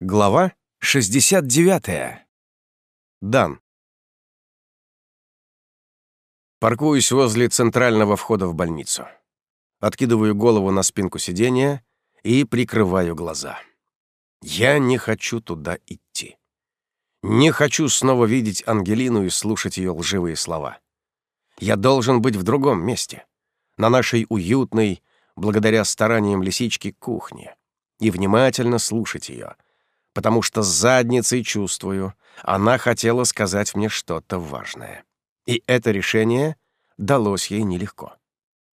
Глава 69. Дан. Паркуюсь возле центрального входа в больницу. Откидываю голову на спинку сиденья и прикрываю глаза. Я не хочу туда идти. Не хочу снова видеть Ангелину и слушать ее лживые слова. Я должен быть в другом месте, на нашей уютной, благодаря стараниям лисички, кухне, и внимательно слушать ее — потому что с задницей чувствую, она хотела сказать мне что-то важное. И это решение далось ей нелегко.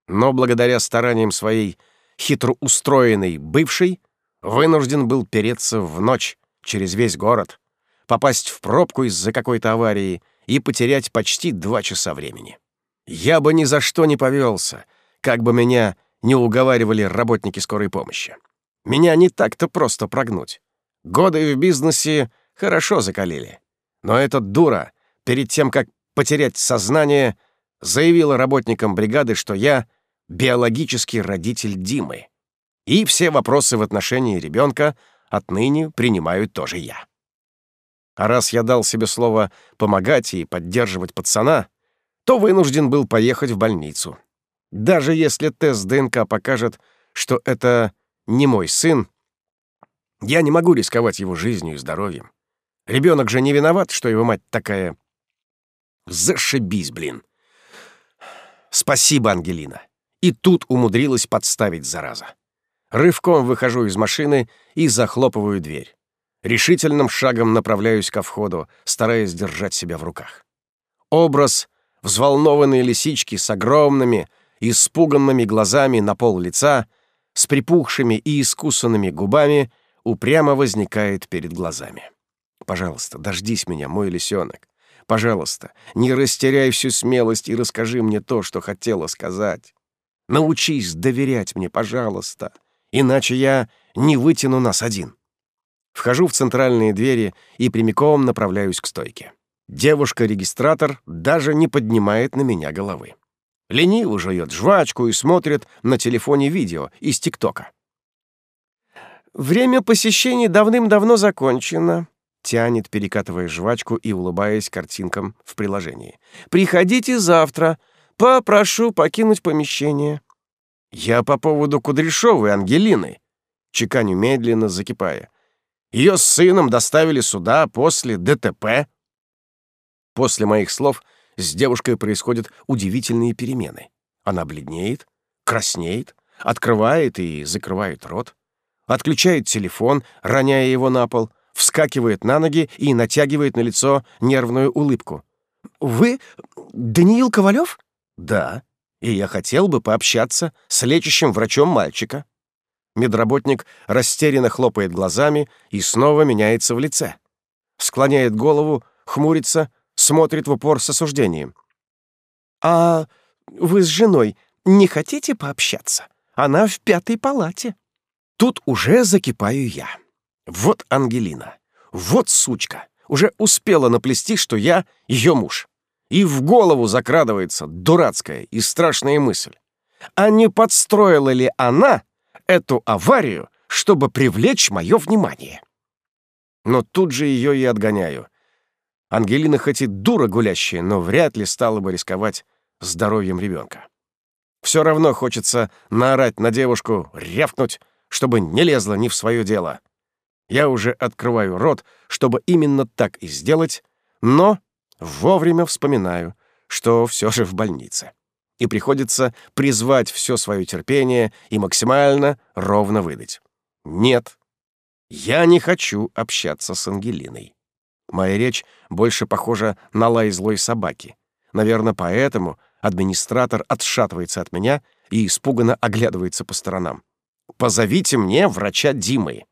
Но благодаря стараниям своей хитроустроенной бывшей вынужден был переться в ночь через весь город, попасть в пробку из-за какой-то аварии и потерять почти два часа времени. Я бы ни за что не повелся, как бы меня не уговаривали работники скорой помощи. Меня не так-то просто прогнуть. Годы в бизнесе хорошо закалили. Но эта дура, перед тем, как потерять сознание, заявила работникам бригады, что я биологический родитель Димы. И все вопросы в отношении ребенка отныне принимаю тоже я. А раз я дал себе слово помогать и поддерживать пацана, то вынужден был поехать в больницу. Даже если тест ДНК покажет, что это не мой сын, я не могу рисковать его жизнью и здоровьем. Ребенок же не виноват, что его мать такая... Зашибись, блин. Спасибо, Ангелина. И тут умудрилась подставить, зараза. Рывком выхожу из машины и захлопываю дверь. Решительным шагом направляюсь ко входу, стараясь держать себя в руках. Образ взволнованной лисички с огромными, испуганными глазами на пол лица, с припухшими и искусанными губами — упрямо возникает перед глазами. Пожалуйста, дождись меня, мой лисенок. Пожалуйста, не растеряй всю смелость и расскажи мне то, что хотела сказать. Научись доверять мне, пожалуйста, иначе я не вытяну нас один. Вхожу в центральные двери и прямиком направляюсь к стойке. Девушка-регистратор даже не поднимает на меня головы. Лениво жует жвачку и смотрит на телефоне видео из ТикТока. «Время посещений давным-давно закончено», — тянет, перекатывая жвачку и улыбаясь картинкам в приложении. «Приходите завтра. Попрошу покинуть помещение». «Я по поводу Кудряшовой Ангелины», — чеканю медленно, закипая. «Ее с сыном доставили сюда после ДТП». После моих слов с девушкой происходят удивительные перемены. Она бледнеет, краснеет, открывает и закрывает рот отключает телефон, роняя его на пол, вскакивает на ноги и натягивает на лицо нервную улыбку. «Вы Даниил Ковалев?» «Да, и я хотел бы пообщаться с лечащим врачом мальчика». Медработник растерянно хлопает глазами и снова меняется в лице. Склоняет голову, хмурится, смотрит в упор с осуждением. «А вы с женой не хотите пообщаться? Она в пятой палате». Тут уже закипаю я. Вот Ангелина, вот сучка, уже успела наплести, что я ее муж. И в голову закрадывается дурацкая и страшная мысль. А не подстроила ли она эту аварию, чтобы привлечь мое внимание? Но тут же ее и отгоняю. Ангелина хоть и дура гулящая, но вряд ли стала бы рисковать здоровьем ребенка. Все равно хочется наорать на девушку, рявкнуть, чтобы не лезла ни в свое дело. Я уже открываю рот, чтобы именно так и сделать, но вовремя вспоминаю, что все же в больнице. И приходится призвать все свое терпение и максимально ровно выдать. Нет, я не хочу общаться с Ангелиной. Моя речь больше похожа на лай злой собаки. Наверное, поэтому администратор отшатывается от меня и испуганно оглядывается по сторонам. Позовите мне врача Димы.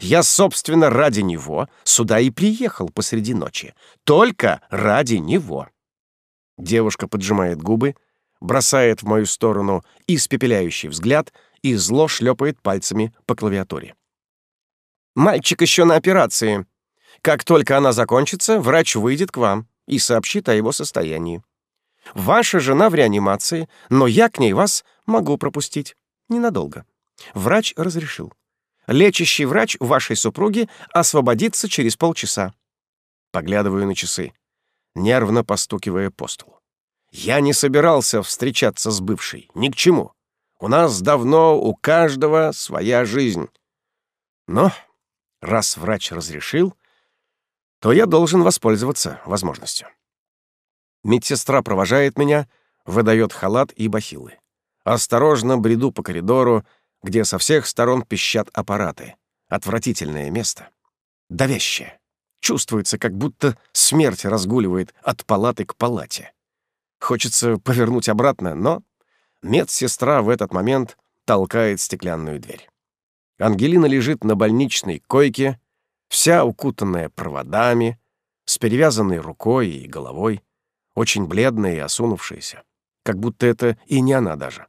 Я, собственно, ради него сюда и приехал посреди ночи. Только ради него. Девушка поджимает губы, бросает в мою сторону испепеляющий взгляд и зло шлепает пальцами по клавиатуре. «Мальчик еще на операции. Как только она закончится, врач выйдет к вам и сообщит о его состоянии. Ваша жена в реанимации, но я к ней вас могу пропустить. Ненадолго. Врач разрешил. Лечащий врач вашей супруги освободится через полчаса. Поглядываю на часы, нервно постукивая по столу. Я не собирался встречаться с бывшей, ни к чему. У нас давно у каждого своя жизнь. Но раз врач разрешил, то я должен воспользоваться возможностью. Медсестра провожает меня, выдает халат и бахилы. Осторожно бреду по коридору, где со всех сторон пищат аппараты. Отвратительное место. Давящее. Чувствуется, как будто смерть разгуливает от палаты к палате. Хочется повернуть обратно, но медсестра в этот момент толкает стеклянную дверь. Ангелина лежит на больничной койке, вся укутанная проводами, с перевязанной рукой и головой, очень бледная и осунувшаяся, как будто это и не она даже.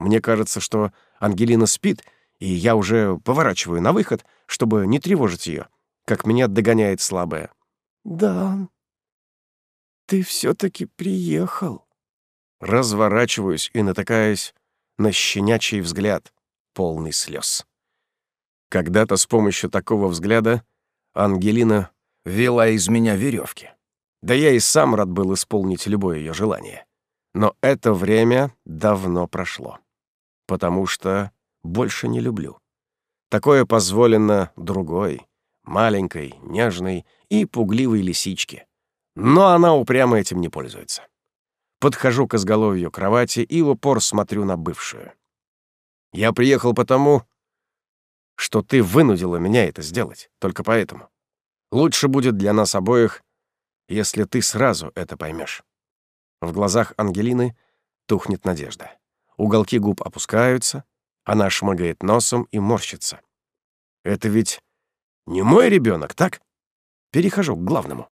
Мне кажется, что Ангелина спит, и я уже поворачиваю на выход, чтобы не тревожить ее, как меня догоняет слабая. «Да, ты все-таки приехал». Разворачиваюсь и натыкаюсь на щенячий взгляд, полный слез. Когда-то с помощью такого взгляда Ангелина вела из меня веревки. Да я и сам рад был исполнить любое ее желание. Но это время давно прошло. Потому что больше не люблю. Такое позволено другой, маленькой, нежной и пугливой лисичке. Но она упрямо этим не пользуется. Подхожу к изголовью кровати и в упор смотрю на бывшую. Я приехал потому, что ты вынудила меня это сделать, только поэтому. Лучше будет для нас обоих, если ты сразу это поймешь. В глазах Ангелины тухнет надежда. Уголки губ опускаются, она шмыгает носом и морщится. Это ведь не мой ребенок, так? Перехожу к главному.